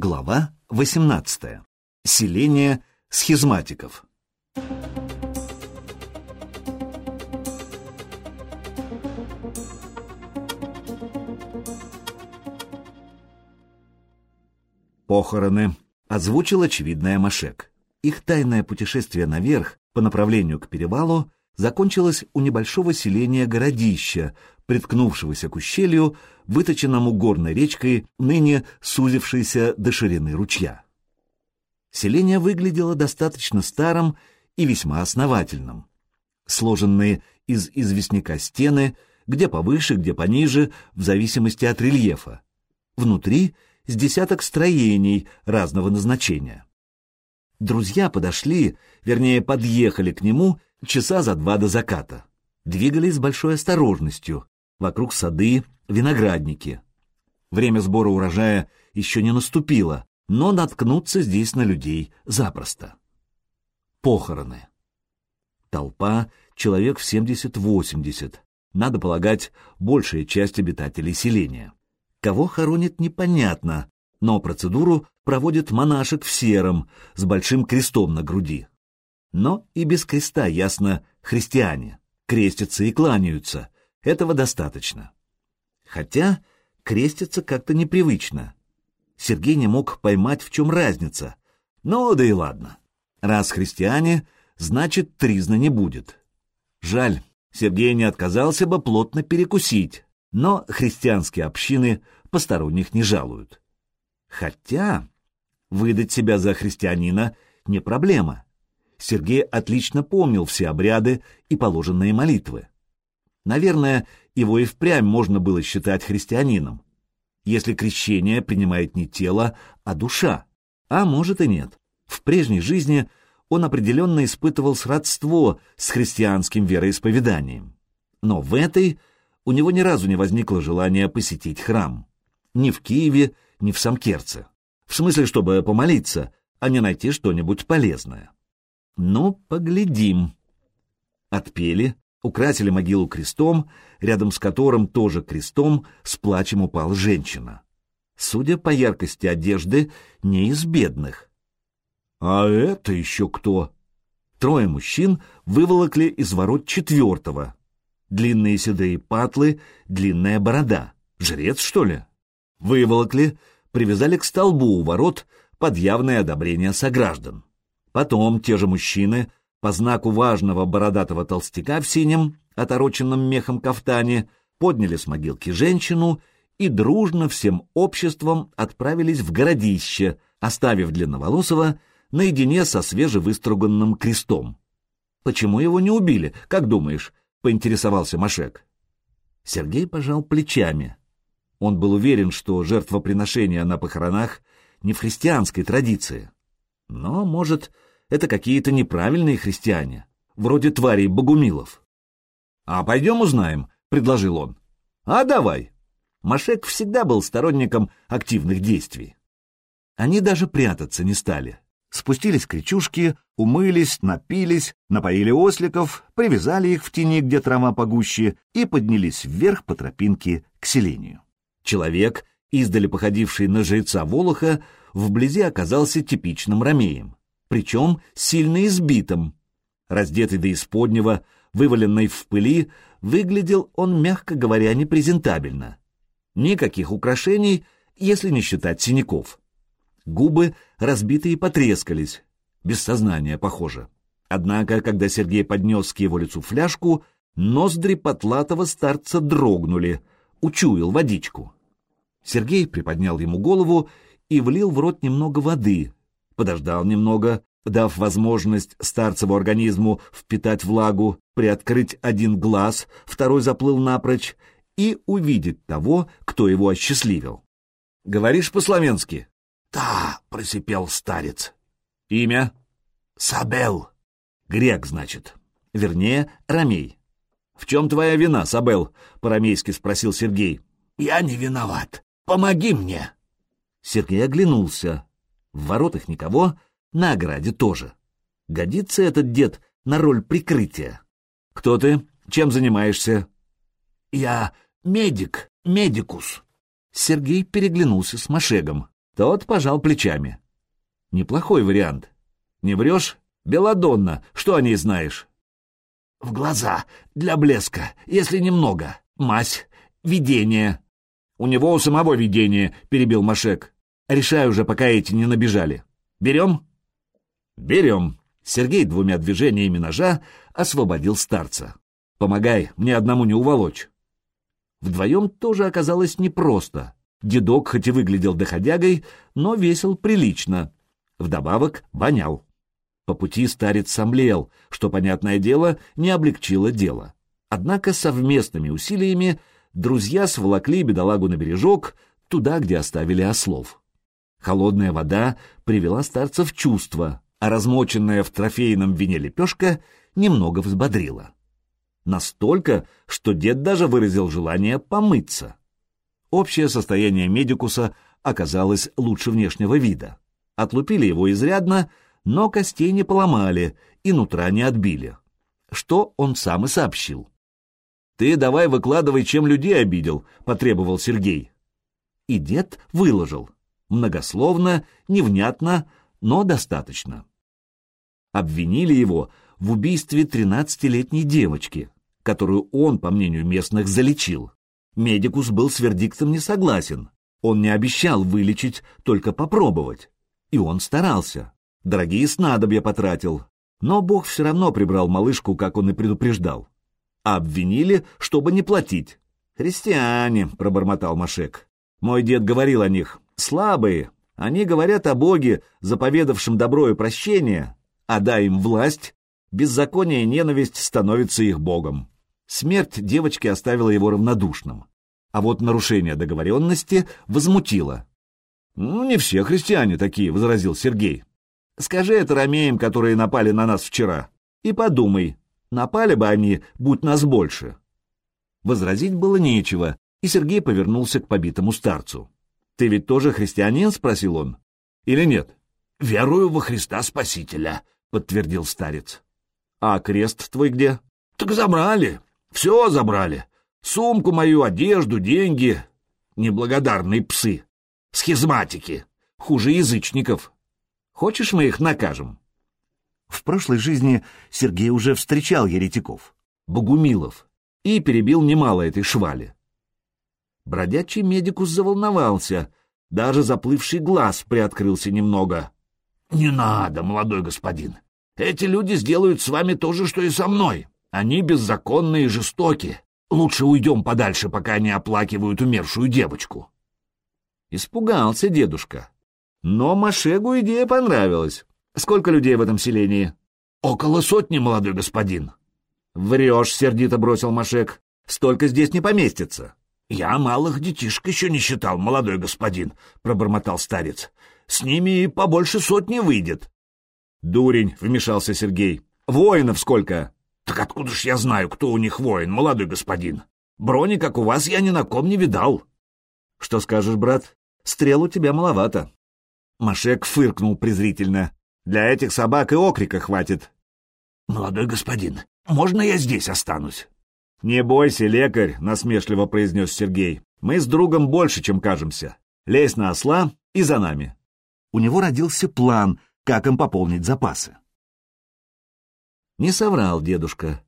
Глава 18. Селение схизматиков. Похороны озвучил очевидная Машек. Их тайное путешествие наверх по направлению к перевалу закончилось у небольшого селения городища, приткнувшегося к ущелью, выточенному горной речкой, ныне сузившейся до ширины ручья. Селение выглядело достаточно старым и весьма основательным. Сложенные из известняка стены, где повыше, где пониже, в зависимости от рельефа. Внутри с десяток строений разного назначения. Друзья подошли, вернее, подъехали к нему часа за два до заката. Двигались с большой осторожностью. Вокруг сады, виноградники. Время сбора урожая еще не наступило, но наткнуться здесь на людей запросто. Похороны. Толпа, человек в 70-80. Надо полагать, большая часть обитателей селения. Кого хоронит, непонятно, но процедуру проводит монашек в сером, с большим крестом на груди. Но и без креста ясно христиане, крестятся и кланяются, этого достаточно. Хотя креститься как-то непривычно. Сергей не мог поймать, в чем разница. Ну да и ладно. Раз христиане, значит, тризна не будет. Жаль, Сергей не отказался бы плотно перекусить, но христианские общины посторонних не жалуют. Хотя выдать себя за христианина не проблема. Сергей отлично помнил все обряды и положенные молитвы. Наверное, его и впрямь можно было считать христианином, если крещение принимает не тело, а душа. А может и нет. В прежней жизни он определенно испытывал сродство с христианским вероисповеданием. Но в этой у него ни разу не возникло желания посетить храм. Ни в Киеве, ни в Самкерце. В смысле, чтобы помолиться, а не найти что-нибудь полезное. Ну, поглядим. Отпели, украсили могилу крестом, рядом с которым тоже крестом с плачем упала женщина. Судя по яркости одежды, не из бедных. А это еще кто? Трое мужчин выволокли из ворот четвертого. Длинные седые патлы, длинная борода. Жрец, что ли? Выволокли, привязали к столбу у ворот под явное одобрение сограждан. Потом те же мужчины по знаку важного бородатого толстяка в синем, отороченном мехом кафтане, подняли с могилки женщину и дружно всем обществом отправились в городище, оставив Длинноволосого наедине со свежевыструганным крестом. «Почему его не убили, как думаешь?» — поинтересовался Машек. Сергей пожал плечами. Он был уверен, что жертвоприношение на похоронах не в христианской традиции. Но, может, это какие-то неправильные христиане, вроде тварей богумилов. «А пойдем узнаем», — предложил он. «А давай». Машек всегда был сторонником активных действий. Они даже прятаться не стали. Спустились к речушке, умылись, напились, напоили осликов, привязали их в тени, где трава погуще, и поднялись вверх по тропинке к селению. Человек, издали походивший на жреца Волоха, вблизи оказался типичным ромеем причем сильно избитым. Раздетый до исподнего, вываленный в пыли, выглядел он, мягко говоря, непрезентабельно. Никаких украшений, если не считать синяков. Губы разбитые потрескались, без сознания, похоже. Однако, когда Сергей поднес к его лицу фляжку, ноздри потлатого старца дрогнули, учуял водичку. Сергей приподнял ему голову и влил в рот немного воды, подождал немного, дав возможность старцеву организму впитать влагу, приоткрыть один глаз, второй заплыл напрочь, и увидеть того, кто его осчастливил. «Говоришь по-словенски?» «Да», — просипел старец. «Имя?» «Сабел». «Грек, значит. Вернее, Ромей». «В чем твоя вина, Сабел?» — по-ромейски спросил Сергей. «Я не виноват. Помоги мне». Сергей оглянулся. В воротах никого, на ограде тоже. Годится этот дед на роль прикрытия. Кто ты? Чем занимаешься? Я медик, медикус. Сергей переглянулся с Машегом. Тот пожал плечами. Неплохой вариант. Не врешь? Беладонна, что о ней знаешь? В глаза, для блеска, если немного. Мазь, видение. У него у самого видение, перебил Машек. Решай уже, пока эти не набежали. Берем? Берем. Сергей двумя движениями ножа освободил старца. Помогай, мне одному не уволочь. Вдвоем тоже оказалось непросто. Дедок хоть и выглядел доходягой, но весил прилично. Вдобавок вонял. По пути старец сомлел, что, понятное дело, не облегчило дело. Однако совместными усилиями друзья сволокли бедолагу на бережок, туда, где оставили ослов. Холодная вода привела старца в чувство, а размоченная в трофейном вине лепешка немного взбодрила. Настолько, что дед даже выразил желание помыться. Общее состояние медикуса оказалось лучше внешнего вида. Отлупили его изрядно, но костей не поломали и нутра не отбили. Что он сам и сообщил. «Ты давай выкладывай, чем людей обидел», — потребовал Сергей. И дед выложил. Многословно, невнятно, но достаточно. Обвинили его в убийстве тринадцатилетней девочки, которую он, по мнению местных, залечил. Медикус был с вердиктом не согласен. Он не обещал вылечить, только попробовать. И он старался. Дорогие снадобья потратил. Но Бог все равно прибрал малышку, как он и предупреждал. А обвинили, чтобы не платить. «Христиане», — пробормотал Машек. «Мой дед говорил о них. Слабые. Они говорят о Боге, заповедавшем добро и прощение, а дай им власть, беззаконие и ненависть становятся их богом. Смерть девочки оставила его равнодушным, а вот нарушение договоренности возмутило. «Ну, не все христиане такие», — возразил Сергей. «Скажи это ромеям, которые напали на нас вчера, и подумай, напали бы они, будь нас больше». Возразить было нечего, и Сергей повернулся к побитому старцу. «Ты ведь тоже христианин?» — спросил он. «Или нет?» «Верую во Христа Спасителя», — подтвердил старец. «А крест твой где?» «Так забрали. Все забрали. Сумку мою, одежду, деньги. Неблагодарные псы. Схизматики. Хуже язычников. Хочешь, мы их накажем?» В прошлой жизни Сергей уже встречал еретиков, богумилов, и перебил немало этой швали. Бродячий медикус заволновался, даже заплывший глаз приоткрылся немного. «Не надо, молодой господин. Эти люди сделают с вами то же, что и со мной. Они беззаконные и жестоки. Лучше уйдем подальше, пока они оплакивают умершую девочку». Испугался дедушка. Но Машегу идея понравилась. Сколько людей в этом селении? Около сотни, молодой господин. Врешь, сердито бросил Машек. Столько здесь не поместится. Я малых детишек еще не считал, молодой господин, пробормотал старец. С ними и побольше сотни выйдет. Дурень, вмешался Сергей. Воинов сколько? Так откуда ж я знаю, кто у них воин, молодой господин? Брони, как у вас, я ни на ком не видал. Что скажешь, брат? Стрел у тебя маловато. Машек фыркнул презрительно. Для этих собак и окрика хватит. Молодой господин, можно я здесь останусь? Не бойся, лекарь, насмешливо произнес Сергей. Мы с другом больше, чем кажемся. Лезь на осла и за нами. У него родился план, как им пополнить запасы. Не соврал дедушка.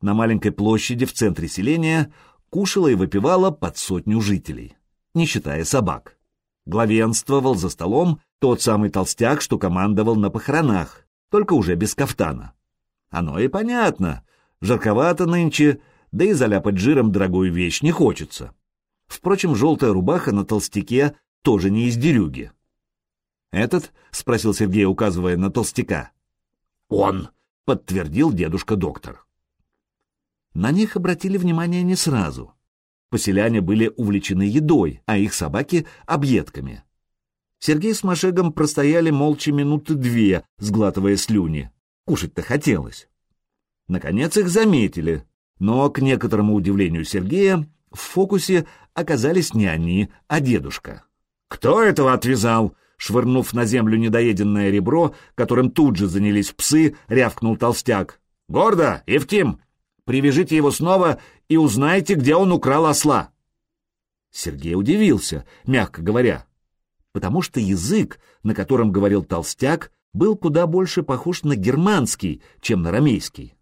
На маленькой площади в центре селения кушала и выпивала под сотню жителей, не считая собак. Главенствовал за столом тот самый толстяк, что командовал на похоронах, только уже без кафтана. Оно и понятно. Жарковато нынче, да и заляпать жиром дорогую вещь не хочется. Впрочем, желтая рубаха на толстяке тоже не из дерюги. «Этот?» — спросил Сергей, указывая на толстяка. «Он!» — подтвердил дедушка-доктор. На них обратили внимание не сразу. Поселяне были увлечены едой, а их собаки — объедками. Сергей с Машегом простояли молча минуты две, сглатывая слюни. Кушать-то хотелось. Наконец их заметили, но, к некоторому удивлению Сергея, в фокусе оказались не они, а дедушка. «Кто этого отвязал?» Швырнув на землю недоеденное ребро, которым тут же занялись псы, рявкнул толстяк. «Гордо, Евтим, привяжите его снова и узнайте, где он украл осла. Сергей удивился, мягко говоря. потому что язык, на котором говорил толстяк, был куда больше похож на германский, чем на рамейский.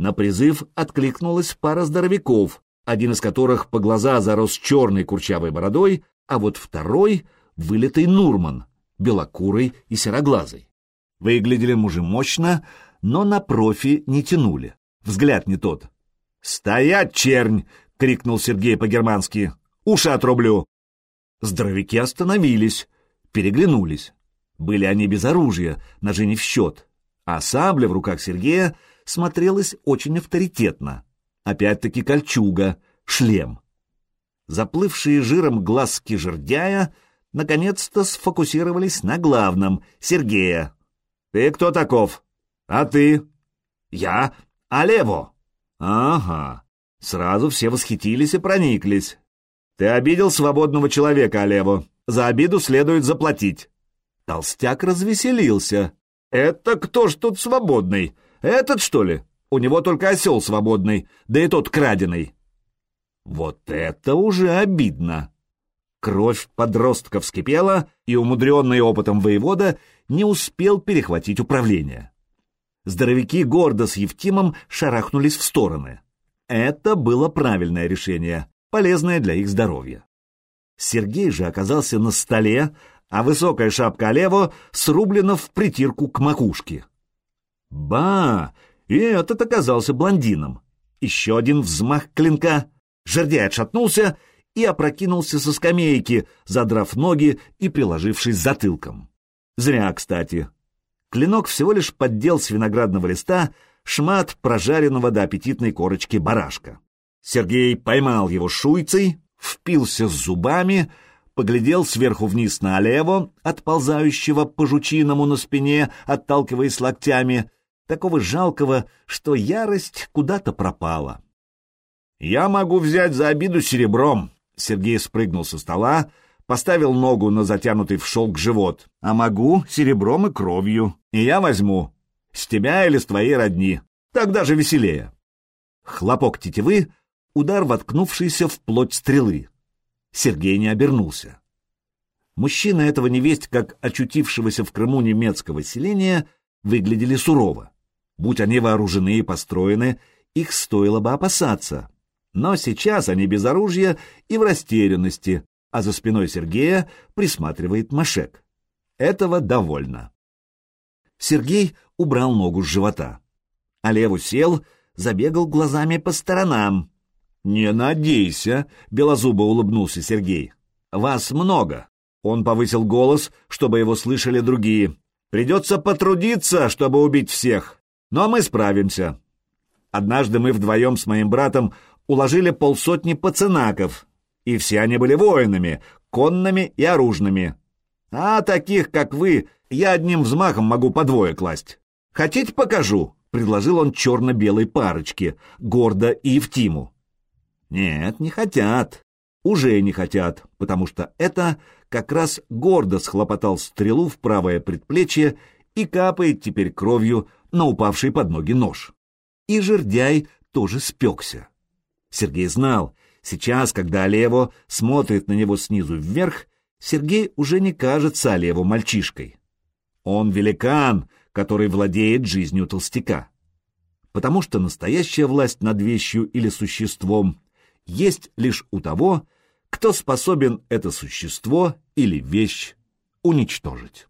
На призыв откликнулась пара здоровяков, один из которых по глаза зарос черной курчавой бородой, а вот второй — вылитый Нурман, белокурый и сероглазый. Выглядели мужи мощно, но на профи не тянули. Взгляд не тот. «Стоять, чернь!» — крикнул Сергей по-германски. «Уши отрублю!» Здоровяки остановились, переглянулись. Были они без оружия, ножи не в счет, а сабля в руках Сергея смотрелась очень авторитетно. Опять-таки кольчуга, шлем. Заплывшие жиром глазки жердяя наконец-то сфокусировались на главном — Сергея. «Ты кто таков?» «А ты?» «Я Алево». «Ага». Сразу все восхитились и прониклись. «Ты обидел свободного человека, Алево. За обиду следует заплатить». Толстяк развеселился. «Это кто ж тут свободный? Этот, что ли? У него только осел свободный, да и тот краденый». Вот это уже обидно. Кровь подростка вскипела, и умудренный опытом воевода не успел перехватить управление. Здоровяки гордо с Евтимом шарахнулись в стороны. Это было правильное решение полезное для их здоровья. Сергей же оказался на столе, а высокая шапка Олево срублена в притирку к макушке. Ба! И этот оказался блондином. Еще один взмах клинка. Жердяй отшатнулся и опрокинулся со скамейки, задрав ноги и приложившись затылком. Зря, кстати. Клинок всего лишь поддел с виноградного листа шмат прожаренного до аппетитной корочки барашка. Сергей поймал его шуйцей, впился зубами, поглядел сверху вниз на Олево, отползающего по жучиному на спине, отталкиваясь локтями, такого жалкого, что ярость куда-то пропала. «Я могу взять за обиду серебром», — Сергей спрыгнул со стола, поставил ногу на затянутый в шелк живот, «а могу серебром и кровью, и я возьму. С тебя или с твоей родни. Так даже веселее». Хлопок тетивы — удар, воткнувшийся в плоть стрелы. Сергей не обернулся. Мужчины этого невесть, как очутившегося в Крыму немецкого селения, выглядели сурово. Будь они вооружены и построены, их стоило бы опасаться. Но сейчас они без оружия и в растерянности, а за спиной Сергея присматривает Машек. Этого довольно. Сергей убрал ногу с живота. А Леву сел, забегал глазами по сторонам. «Не надейся», — белозубо улыбнулся Сергей. «Вас много». Он повысил голос, чтобы его слышали другие. «Придется потрудиться, чтобы убить всех, но мы справимся». Однажды мы вдвоем с моим братом уложили полсотни пацанаков, и все они были воинами, конными и оружными. А таких, как вы, я одним взмахом могу по двое класть. Хотите, покажу?» — предложил он черно-белой парочке, гордо и Евтиму. Нет, не хотят. Уже не хотят, потому что это как раз гордо схлопотал стрелу в правое предплечье и капает теперь кровью на упавший под ноги нож. И жердяй тоже спекся. Сергей знал, сейчас, когда Олево смотрит на него снизу вверх, Сергей уже не кажется Олеву мальчишкой. Он великан, который владеет жизнью толстяка. Потому что настоящая власть над вещью или существом есть лишь у того, кто способен это существо или вещь уничтожить.